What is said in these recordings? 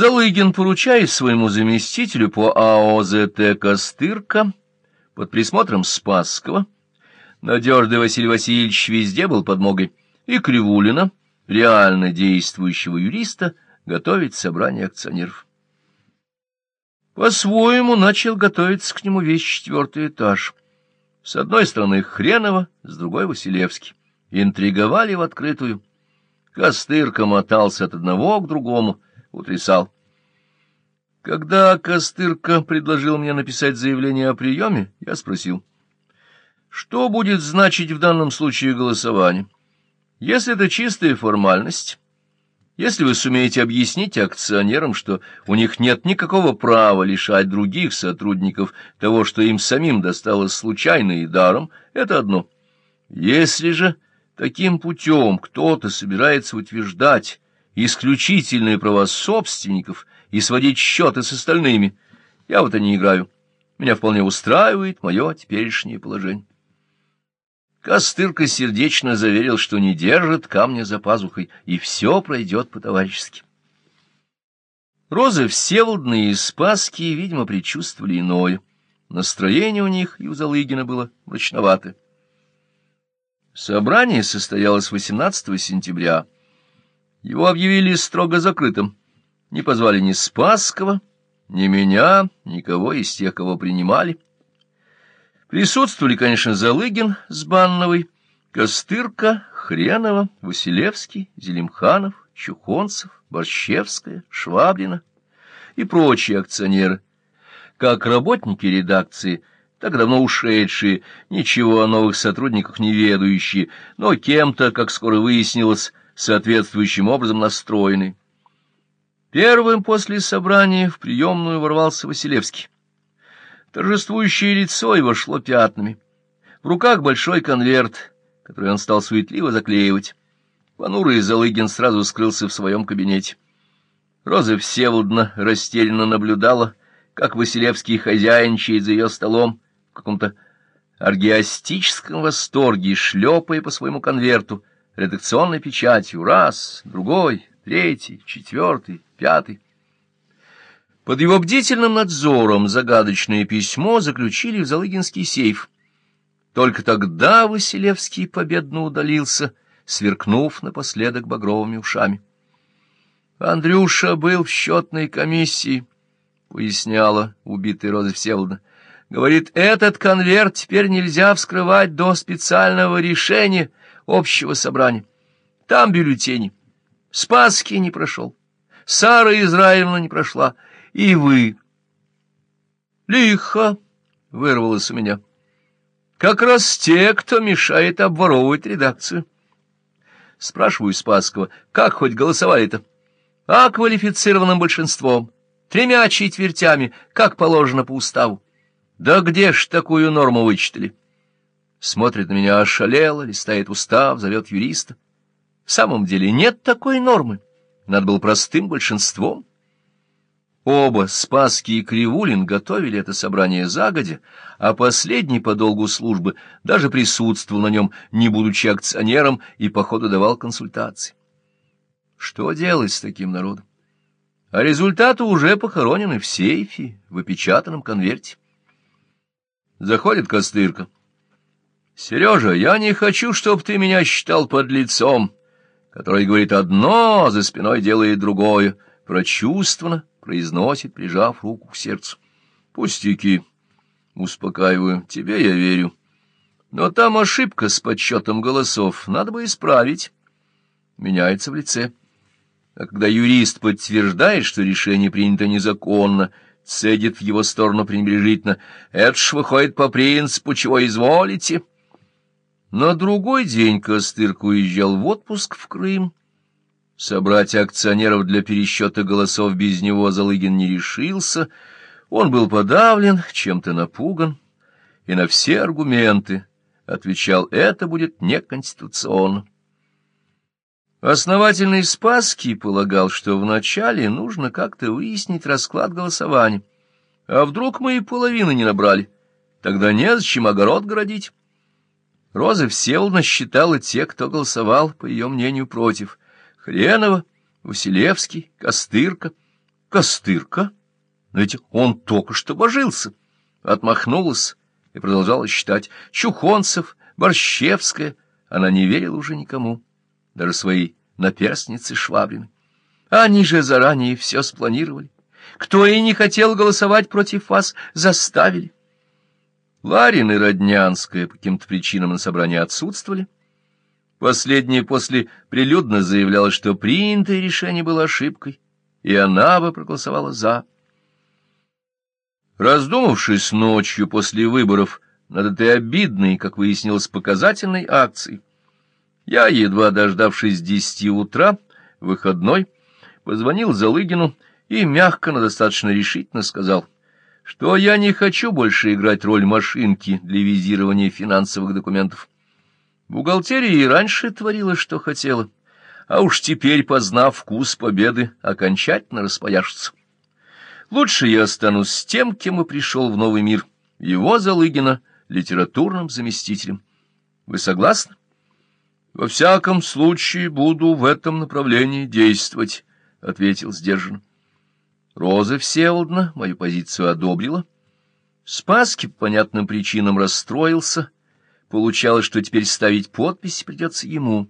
Залыгин поручает своему заместителю по АОЗТ Костырка под присмотром Спасского. Надежный Василий Васильевич везде был подмогой. И Кривулина, реально действующего юриста, готовить собрание акционеров. По-своему начал готовиться к нему весь четвертый этаж. С одной стороны Хренова, с другой Василевский. Интриговали в открытую. Костырка мотался от одного к другому, утрясал. Когда Костырка предложил мне написать заявление о приеме, я спросил, что будет значить в данном случае голосование? Если это чистая формальность, если вы сумеете объяснить акционерам, что у них нет никакого права лишать других сотрудников того, что им самим досталось случайно и даром, это одно. Если же таким путем кто-то собирается утверждать исключительные права собственников и сводить счеты с остальными, я в это не играю. Меня вполне устраивает мое теперешнее положение. Костырка сердечно заверил, что не держит камня за пазухой, и все пройдет по-товарищески. Розы Всеволодны и Спаски, видимо, предчувствовали иное. Настроение у них и у Залыгина было мрачноватое. Собрание состоялось 18 сентября. Его объявили строго закрытым. Не позвали ни Спасского, ни меня, никого из тех, кого принимали. Присутствовали, конечно, Залыгин с Банновой, Костырка, Хренова, Василевский, Зелимханов, Чухонцев, Борщевская, Швабрина и прочие акционеры. Как работники редакции, так давно ушедшие, ничего о новых сотрудниках не ведающие, но кем-то, как скоро выяснилось, соответствующим образом настроенные. Первым после собрания в приемную ворвался Василевский. Торжествующее лицо его шло пятнами. В руках большой конверт, который он стал суетливо заклеивать. Понурый Залыгин сразу скрылся в своем кабинете. Роза Всеволодна растерянно наблюдала, как Василевский хозяйничает за ее столом в каком-то аргиастическом восторге, шлепая по своему конверту редакционной печатью раз, другой, третий, четвертый, пятый. Под его бдительным надзором загадочное письмо заключили в Залыгинский сейф. Только тогда Василевский победно удалился, сверкнув напоследок багровыми ушами. Андрюша был в счетной комиссии, — поясняла убитый Роза Всеволодна. Говорит, этот конверт теперь нельзя вскрывать до специального решения общего собрания. Там бюллетени. Спаски не прошел. Сара Израилевна не прошла и вы. Лихо, вырвалось у меня. Как раз те, кто мешает обворовывать редакцию. Спрашиваю Спасского, как хоть голосовали-то? А квалифицированным большинством, тремя четвертями, как положено по уставу. Да где ж такую норму вычитали? Смотрит на меня ошалело, листает устав, зовет юриста. В самом деле нет такой нормы. Надо было простым большинством. Оба, Спасский и Кривулин, готовили это собрание загодя, а последний по долгу службы даже присутствовал на нем, не будучи акционером, и по ходу давал консультации. Что делать с таким народом? А результаты уже похоронены в сейфе, в опечатанном конверте. Заходит Костырка. «Сережа, я не хочу, чтобы ты меня считал под лицом, который говорит одно, а за спиной делает другое, прочувствованно, произносит, прижав руку к сердцу. Пустяки, успокаиваю, тебе я верю. Но там ошибка с подсчетом голосов, надо бы исправить. Меняется в лице. А когда юрист подтверждает, что решение принято незаконно, цедит в его сторону пренебрежительно, это ж выходит по принципу, чего изволите. На другой день Костырк уезжал в отпуск в Крым, Собрать акционеров для пересчета голосов без него Залыгин не решился. Он был подавлен, чем-то напуган, и на все аргументы отвечал, это будет неконституционно. Основательный Спасский полагал, что вначале нужно как-то выяснить расклад голосования. А вдруг мы и половины не набрали? Тогда незачем огород городить. Роза Всеволодна считала те, кто голосовал, по ее мнению, против — Хренова, Василевский, Костырка. Костырка? Но ведь он только что божился. Отмахнулась и продолжала считать. Чухонцев, Борщевская. Она не верила уже никому, даже своей наперстнице Швабрины. Они же заранее все спланировали. Кто и не хотел голосовать против вас, заставили. Ларин и Роднянская по каким-то причинам на собрании отсутствовали. Последняя после прилюдно заявляла, что принятое решение было ошибкой, и она бы проголосовала «за». Раздумавшись ночью после выборов над этой обидной, как выяснилось, показательной акцией, я, едва дождавшись десяти утра, выходной, позвонил Залыгину и мягко, но достаточно решительно сказал, что я не хочу больше играть роль машинки для визирования финансовых документов. Бухгалтерия и раньше творила, что хотела, а уж теперь, познав вкус победы, окончательно распояшется. Лучше я останусь с тем, кем и пришел в новый мир, его, Залыгина, литературным заместителем. Вы согласны? Во всяком случае буду в этом направлении действовать, — ответил сдержанно. Роза Всеволодна мою позицию одобрила. Спаски по понятным причинам расстроился. Получалось, что теперь ставить подпись придется ему.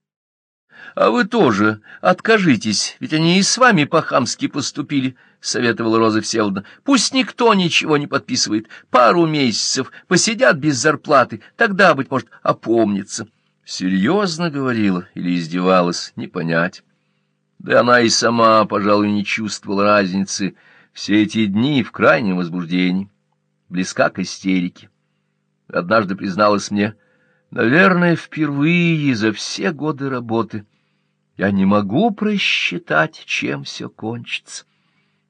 — А вы тоже откажитесь, ведь они и с вами по-хамски поступили, — советовала Роза Всеволодна. — Пусть никто ничего не подписывает. Пару месяцев посидят без зарплаты, тогда, быть может, опомнится. Серьезно говорила или издевалась, не понять. Да она и сама, пожалуй, не чувствовала разницы все эти дни в крайнем возбуждении, близка к истерике. Однажды призналась мне, наверное, впервые за все годы работы я не могу просчитать, чем все кончится.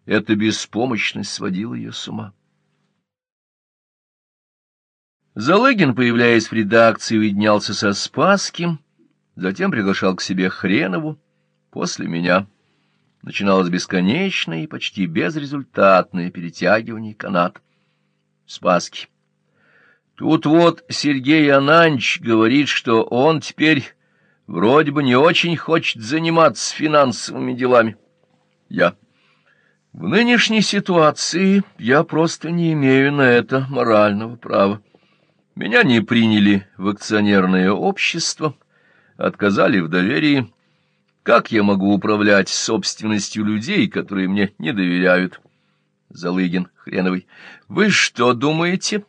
Эта беспомощность сводила ее с ума. Залыгин, появляясь в редакции, уединялся со Спасским, затем приглашал к себе Хренову, после меня. Начиналось бесконечное и почти безрезультатное перетягивание канат. Спаски. Тут вот Сергей Ананч говорит, что он теперь вроде бы не очень хочет заниматься финансовыми делами. Я. В нынешней ситуации я просто не имею на это морального права. Меня не приняли в акционерное общество, отказали в доверии. Как я могу управлять собственностью людей, которые мне не доверяют? Залыгин, Хреновый. Вы что думаете?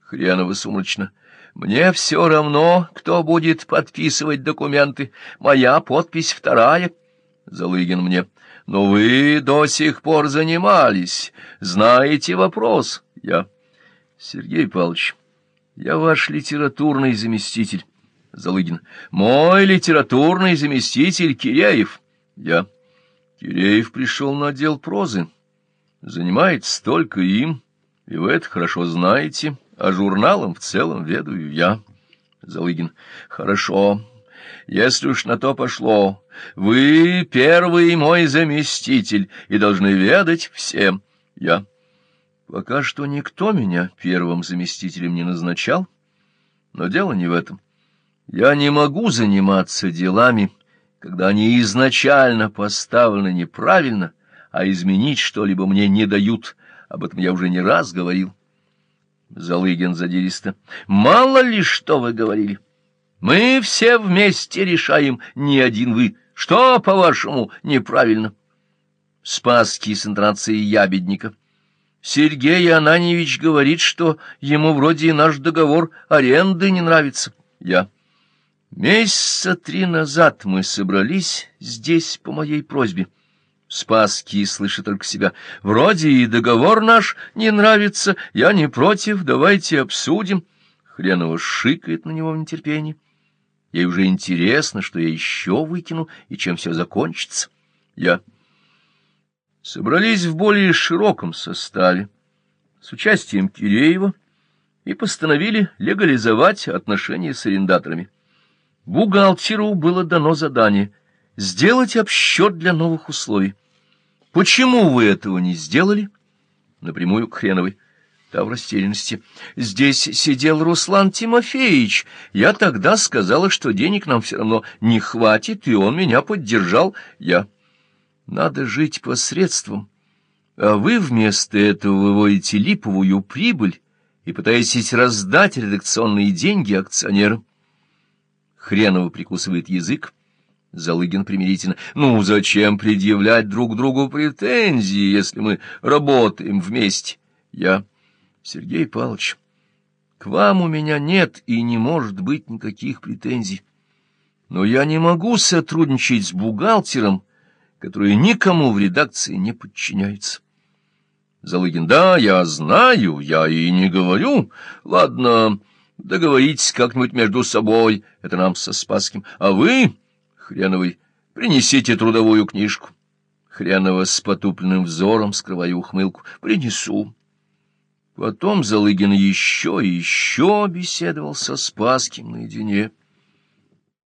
Хренова сумрачно. Мне все равно, кто будет подписывать документы. Моя подпись вторая. Залыгин мне. Но вы до сих пор занимались. Знаете вопрос? Я. Сергей Павлович. Я ваш литературный заместитель. Залыгин. Мой литературный заместитель Киреев. Я. Киреев пришел на отдел прозы. Занимается только им, и вы это хорошо знаете, а журналом в целом ведаю я. Залыгин. Хорошо. Если уж на то пошло, вы первый мой заместитель и должны ведать всем. Я. Пока что никто меня первым заместителем не назначал, но дело не в этом. Я не могу заниматься делами, когда они изначально поставлены неправильно, а изменить что-либо мне не дают. Об этом я уже не раз говорил. Залыгин задиристо. Мало ли что вы говорили. Мы все вместе решаем, не один вы. Что, по-вашему, неправильно? Спасский с интонацией ябедника. Сергей Ананьевич говорит, что ему вроде и наш договор аренды не нравится. Я. Месяца три назад мы собрались здесь по моей просьбе. Спасский слышит только себя. Вроде и договор наш не нравится, я не против, давайте обсудим. Хреново шикает на него в нетерпении. Ей уже интересно, что я еще выкину и чем все закончится. Я собрались в более широком составе, с участием Киреева, и постановили легализовать отношения с арендаторами. Бухгалтеру было дано задание сделать обсчет для новых условий. Почему вы этого не сделали? Напрямую к Хреновой. Та в растерянности. Здесь сидел Руслан Тимофеевич. Я тогда сказала, что денег нам все равно не хватит, и он меня поддержал. Я... Надо жить посредством, а вы вместо этого выводите липовую прибыль и пытаетесь раздать редакционные деньги акционерам. Хреново прикусывает язык. Залыгин примирительно. Ну, зачем предъявлять друг другу претензии, если мы работаем вместе? Я. Сергей Павлович, к вам у меня нет и не может быть никаких претензий. Но я не могу сотрудничать с бухгалтером, который никому в редакции не подчиняется. Залыгин. Да, я знаю, я и не говорю. Ладно, договоритесь как-нибудь между собой, это нам со Спасским. А вы, Хреновый, принесите трудовую книжку. Хренова с потупленным взором, скрывая ухмылку. Принесу. Потом Залыгин еще и еще беседовал со Спасским наедине.